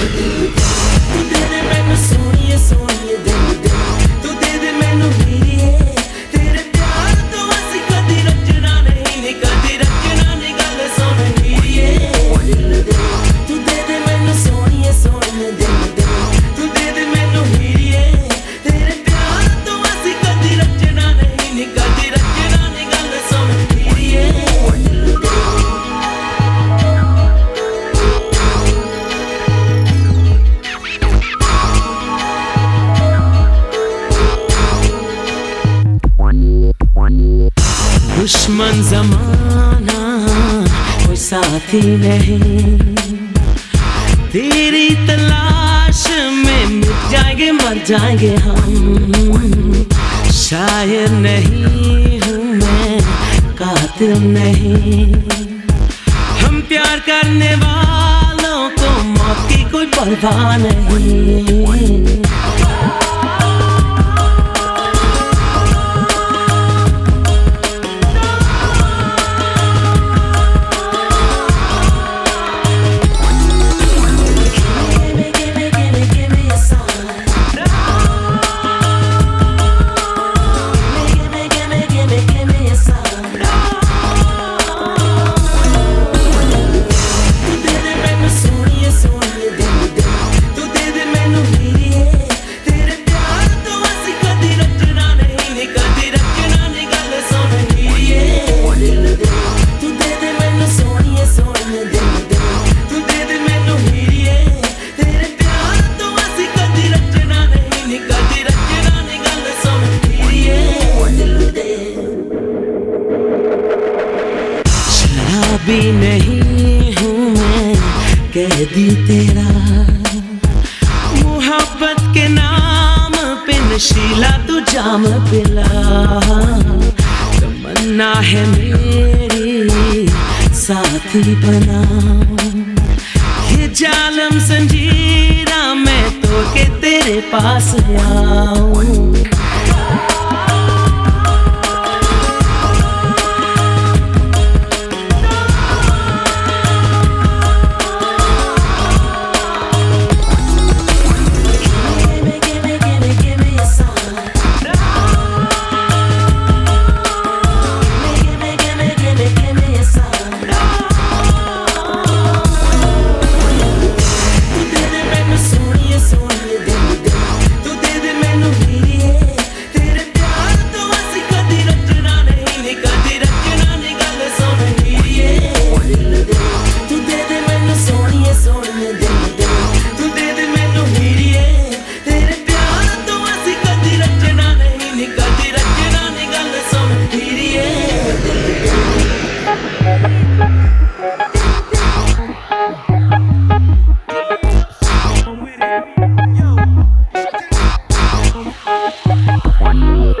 Did it make me sooner, sooner than you did? दुश्मन जमाना कोई साथी नहीं। तेरी तलाश में मिट जाएँगे, मर जाएँगे हम। शायर नहीं हूँ मैं, कातिल नहीं। हम प्यार करने वालों को मौत की कोई परवाह नहीं। कैदी तेरा। मोहब्बत के नाम पे नशीला तू जाम पिला। तमन्ना है मेरी, साथी बना। ये जालम संजीरा, मैं तो के तेरे पास आऊँ। One